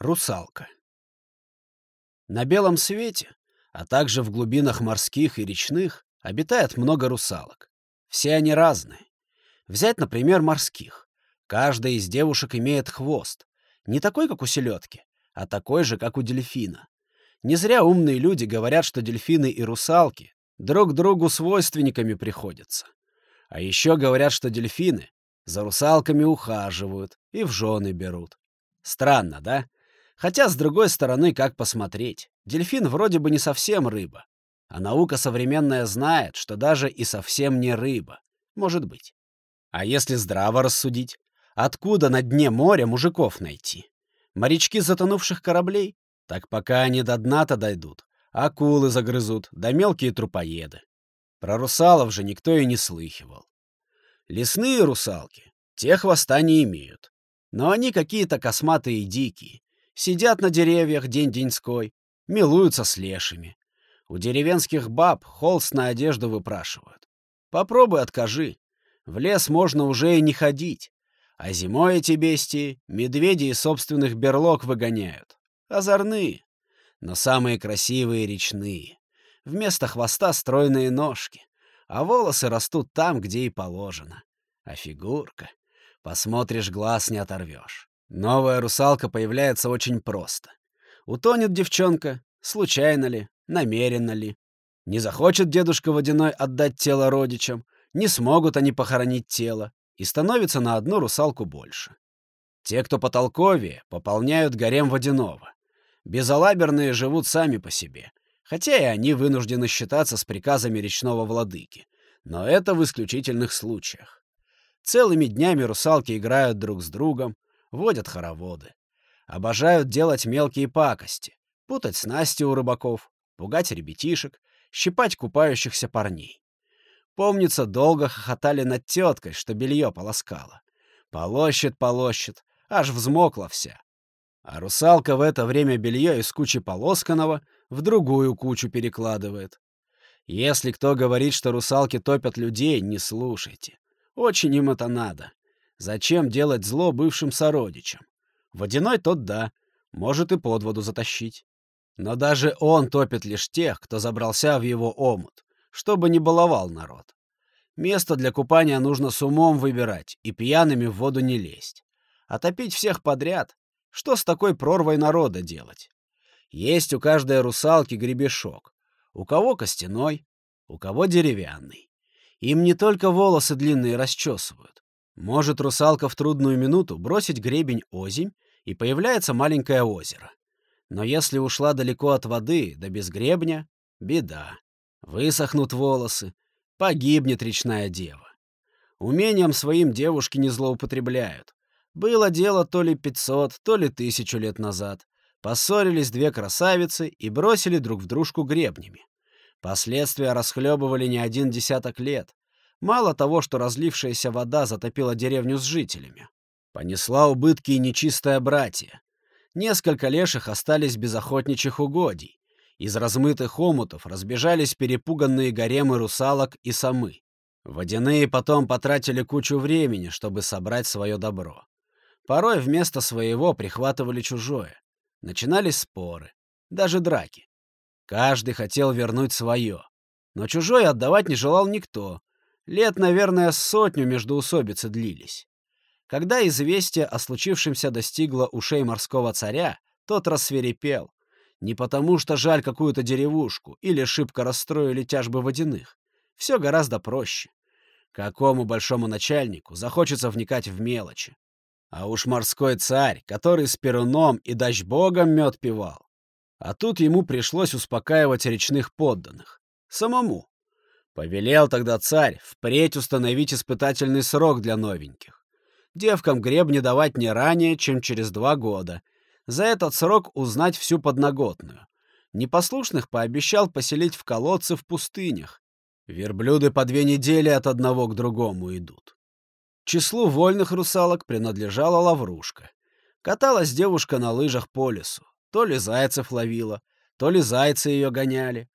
Русалка. На белом свете, а также в глубинах морских и речных, обитает много русалок. Все они разные. Взять, например, морских. Каждая из девушек имеет хвост. Не такой, как у селедки, а такой же, как у дельфина. Не зря умные люди говорят, что дельфины и русалки друг другу свойственниками приходятся. А еще говорят, что дельфины за русалками ухаживают и в жены берут. Странно, да? Хотя, с другой стороны, как посмотреть? Дельфин вроде бы не совсем рыба. А наука современная знает, что даже и совсем не рыба. Может быть. А если здраво рассудить? Откуда на дне моря мужиков найти? Морячки затонувших кораблей? Так пока они до дна-то дойдут. Акулы загрызут, да мелкие трупоеды. Про русалов же никто и не слыхивал. Лесные русалки, те хвоста не имеют. Но они какие-то косматые и дикие. Сидят на деревьях день-деньской, милуются с лешими. У деревенских баб холст на одежду выпрашивают. Попробуй откажи. В лес можно уже и не ходить. А зимой эти бестии медведи из собственных берлог выгоняют. Озорные. Но самые красивые речные. Вместо хвоста стройные ножки. А волосы растут там, где и положено. А фигурка... Посмотришь, глаз не оторвешь. Новая русалка появляется очень просто. Утонет девчонка, случайно ли, намеренно ли. Не захочет дедушка Водяной отдать тело родичам, не смогут они похоронить тело, и становится на одну русалку больше. Те, кто потолковее, пополняют гарем Водяного. Безалаберные живут сами по себе, хотя и они вынуждены считаться с приказами речного владыки. Но это в исключительных случаях. Целыми днями русалки играют друг с другом, водят хороводы. Обожают делать мелкие пакости, путать снасти у рыбаков, пугать ребятишек, щипать купающихся парней. Помнится, долго хохотали над теткой, что белье полоскала. Полощет, полощет, аж взмокла вся. А русалка в это время белье из кучи полосканного в другую кучу перекладывает. Если кто говорит, что русалки топят людей, не слушайте. Очень им это надо. Зачем делать зло бывшим сородичам? Водяной тот да, может и под воду затащить. Но даже он топит лишь тех, кто забрался в его омут, чтобы не баловал народ. Место для купания нужно с умом выбирать и пьяными в воду не лезть. А топить всех подряд? Что с такой прорвой народа делать? Есть у каждой русалки гребешок. У кого костяной, у кого деревянный. Им не только волосы длинные расчесывают, может русалка в трудную минуту бросить гребень озимь, и появляется маленькое озеро. Но если ушла далеко от воды, да без гребня — беда. Высохнут волосы, погибнет речная дева. Умением своим девушки не злоупотребляют. Было дело то ли пятьсот, то ли тысячу лет назад. Поссорились две красавицы и бросили друг в дружку гребнями. Последствия расхлебывали не один десяток лет. Мало того, что разлившаяся вода затопила деревню с жителями. Понесла убытки и нечистое братья. Несколько леших остались без охотничьих угодий. Из размытых омутов разбежались перепуганные гаремы русалок и самы. Водяные потом потратили кучу времени, чтобы собрать свое добро. Порой вместо своего прихватывали чужое. Начинались споры, даже драки. Каждый хотел вернуть свое. Но чужое отдавать не желал никто, Лет, наверное, сотню междоусобицы длились. Когда известие о случившемся достигло ушей морского царя, тот рассверепел. Не потому, что жаль какую-то деревушку или шибко расстроили тяжбы водяных. Все гораздо проще. Какому большому начальнику захочется вникать в мелочи? А уж морской царь, который с перуном и дождь богом мед пивал. А тут ему пришлось успокаивать речных подданных. Самому. Повелел тогда царь впредь установить испытательный срок для новеньких. Девкам гребни давать не ранее, чем через два года. За этот срок узнать всю подноготную. Непослушных пообещал поселить в колодцы в пустынях. Верблюды по две недели от одного к другому идут. числу вольных русалок принадлежала лаврушка. Каталась девушка на лыжах по лесу. То ли зайцев ловила, то ли зайцы ее гоняли.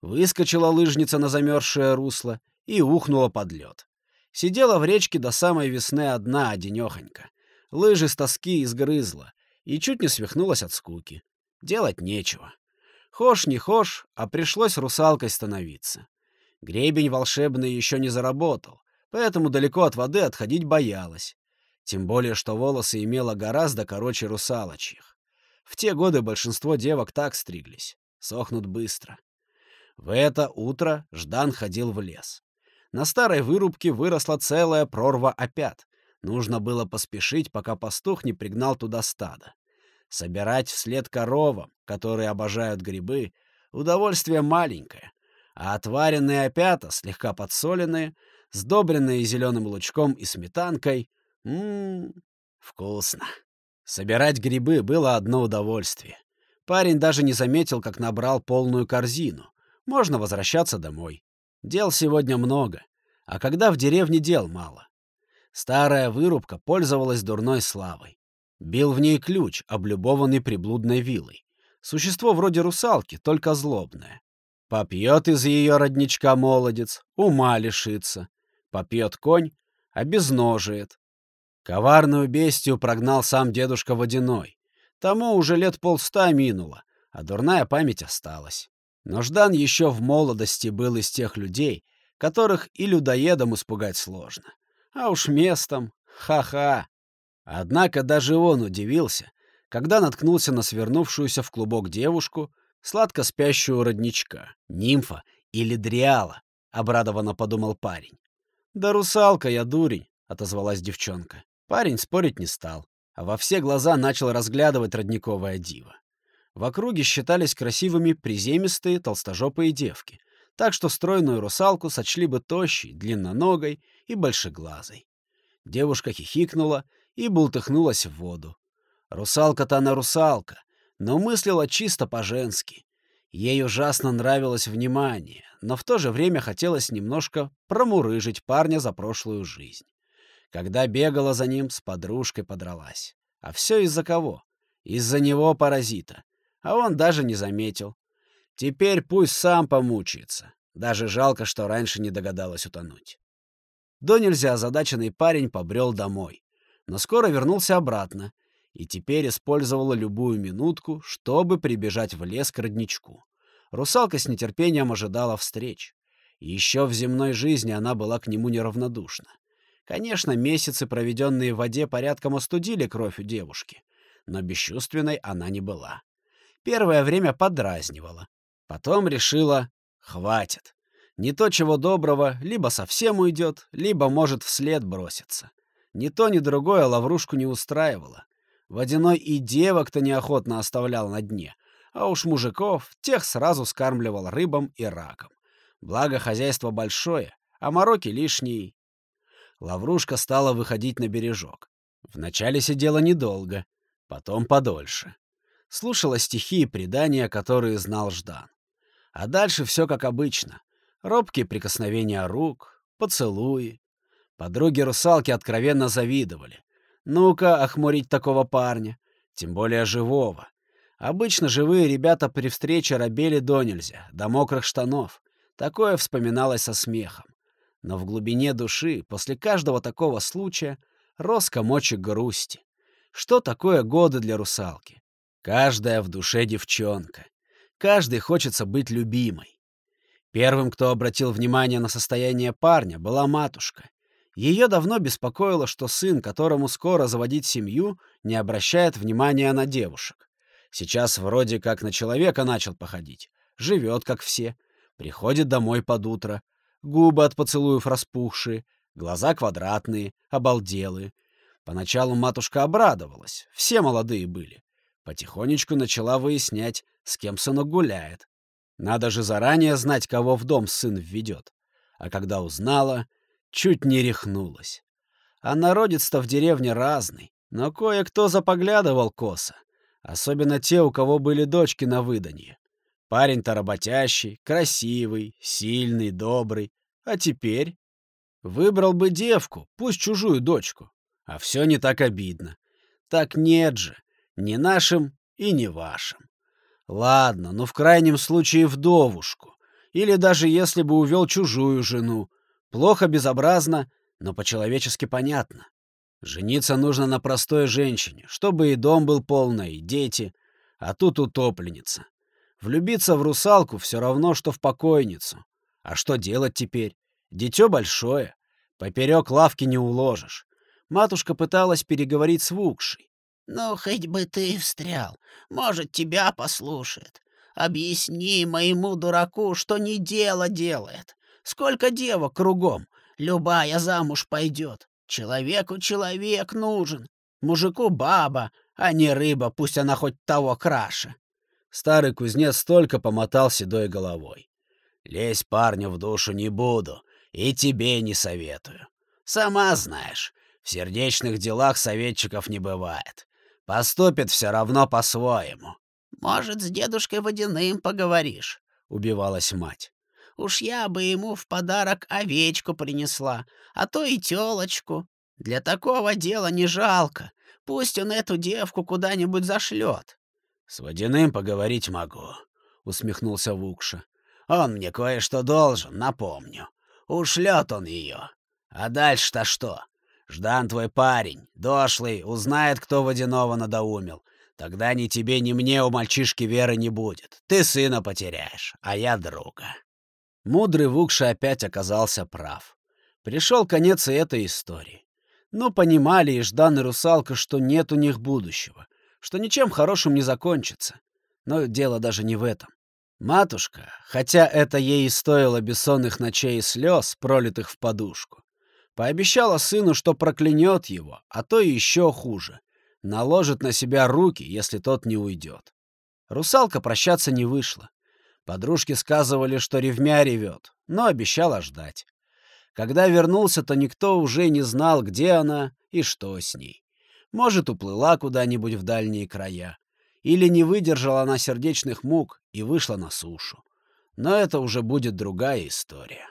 Выскочила лыжница на замерзшее русло и ухнула под лед. Сидела в речке до самой весны одна, одинехонька. Лыжи с тоски изгрызла, и чуть не свихнулась от скуки. Делать нечего. Хошь не хошь, а пришлось русалкой становиться. Гребень волшебный еще не заработал, поэтому далеко от воды отходить боялась. Тем более, что волосы имела гораздо короче русалочьих. В те годы большинство девок так стриглись. Сохнут быстро. В это утро Ждан ходил в лес. На старой вырубке выросла целая прорва опят. Нужно было поспешить, пока пастух не пригнал туда стадо. Собирать вслед коровам, которые обожают грибы, удовольствие маленькое, а отваренные опята, слегка подсоленные, сдобренные зеленым лучком и сметанкой, ммм, вкусно. Собирать грибы было одно удовольствие. Парень даже не заметил, как набрал полную корзину. Можно возвращаться домой. Дел сегодня много, а когда в деревне дел мало. Старая вырубка пользовалась дурной славой. Бил в ней ключ, облюбованный приблудной вилой. Существо вроде русалки, только злобное. Попьет из ее родничка молодец, ума лишится. Попьет конь, обезножит. Коварную бестию прогнал сам дедушка Водяной. Тому уже лет полста минуло, а дурная память осталась. Но Ждан еще в молодости был из тех людей, которых и людоедом испугать сложно. А уж местом — ха-ха. Однако даже он удивился, когда наткнулся на свернувшуюся в клубок девушку, сладко спящую родничка, нимфа или дриала, — обрадованно подумал парень. «Да русалка я, дурень», — отозвалась девчонка. Парень спорить не стал, а во все глаза начал разглядывать родниковое диво. В округе считались красивыми приземистые толстожопые девки, так что стройную русалку сочли бы тощей, длинноногой и большеглазой. Девушка хихикнула и бултыхнулась в воду. Русалка-то она русалка, но мыслила чисто по-женски. Ей ужасно нравилось внимание, но в то же время хотелось немножко промурыжить парня за прошлую жизнь. Когда бегала за ним, с подружкой подралась. А все из-за кого? Из-за него, паразита. А он даже не заметил. Теперь пусть сам помучается. Даже жалко, что раньше не догадалась утонуть. До нельзя озадаченный парень побрел домой. Но скоро вернулся обратно и теперь использовала любую минутку, чтобы прибежать в лес к родничку. Русалка с нетерпением ожидала встреч. Еще в земной жизни она была к нему неравнодушна. Конечно, месяцы, проведенные в воде, порядком остудили кровь у девушки, но бесчувственной она не была. Первое время подразнивала, Потом решила, хватит. Не то чего доброго, либо совсем уйдет, либо может вслед броситься. Ни то, ни другое лаврушку не устраивало. Водяной и девок-то неохотно оставлял на дне, а уж мужиков тех сразу скармливал рыбам и раком. Благо хозяйство большое, а мороки лишние. Лаврушка стала выходить на бережок. Вначале сидела недолго, потом подольше. Слушала стихи и предания, которые знал Ждан. А дальше все как обычно. Робкие прикосновения рук, поцелуи. Подруги-русалки откровенно завидовали. Ну-ка, охмурить такого парня. Тем более живого. Обычно живые ребята при встрече робели до нельзя, до мокрых штанов. Такое вспоминалось со смехом. Но в глубине души, после каждого такого случая, рос комочек грусти. Что такое годы для русалки? Каждая в душе девчонка. Каждый хочется быть любимой. Первым, кто обратил внимание на состояние парня, была матушка. Ее давно беспокоило, что сын, которому скоро заводить семью, не обращает внимания на девушек. Сейчас вроде как на человека начал походить. Живет, как все. Приходит домой под утро. Губы от поцелуев распухшие, глаза квадратные, обалделые. Поначалу матушка обрадовалась. Все молодые были. Потихонечку начала выяснять, с кем сынок гуляет. Надо же заранее знать, кого в дом сын введет. А когда узнала, чуть не рехнулась. А народец-то в деревне разный, но кое-кто запоглядывал косо. Особенно те, у кого были дочки на выданье. Парень-то работящий, красивый, сильный, добрый. А теперь? Выбрал бы девку, пусть чужую дочку. А все не так обидно. Так нет же. Не нашим и не вашим. Ладно, но в крайнем случае вдовушку. Или даже если бы увел чужую жену. Плохо, безобразно, но по-человечески понятно. Жениться нужно на простой женщине, чтобы и дом был полный, и дети, а тут утопленница. Влюбиться в русалку все равно, что в покойницу. А что делать теперь? Дитё большое. Поперек лавки не уложишь. Матушка пыталась переговорить с Вукшей. «Ну, хоть бы ты встрял. Может, тебя послушает. Объясни моему дураку, что не дело делает. Сколько девок кругом. Любая замуж пойдет. Человеку человек нужен. Мужику баба, а не рыба, пусть она хоть того краше. Старый кузнец только помотал седой головой. «Лезь парню в душу не буду, и тебе не советую. Сама знаешь, в сердечных делах советчиков не бывает. Поступит все равно по-своему». «Может, с дедушкой Водяным поговоришь?» — убивалась мать. «Уж я бы ему в подарок овечку принесла, а то и телочку. Для такого дела не жалко. Пусть он эту девку куда-нибудь зашлет. «С водяным поговорить могу», — усмехнулся Вукша. «Он мне кое-что должен, напомню. Ушлет он ее. А дальше-то что? Ждан твой парень, дошлый, узнает, кто водяного надоумил. Тогда ни тебе, ни мне у мальчишки веры не будет. Ты сына потеряешь, а я друга». Мудрый Вукша опять оказался прав. Пришел конец и этой истории. Но понимали и Ждан, и Русалка, что нет у них будущего — что ничем хорошим не закончится. Но дело даже не в этом. Матушка, хотя это ей и стоило бессонных ночей и слез, пролитых в подушку, пообещала сыну, что проклянет его, а то еще хуже. Наложит на себя руки, если тот не уйдет. Русалка прощаться не вышла. Подружки сказывали, что ревмя ревет, но обещала ждать. Когда вернулся, то никто уже не знал, где она и что с ней. Может, уплыла куда-нибудь в дальние края. Или не выдержала она сердечных мук и вышла на сушу. Но это уже будет другая история.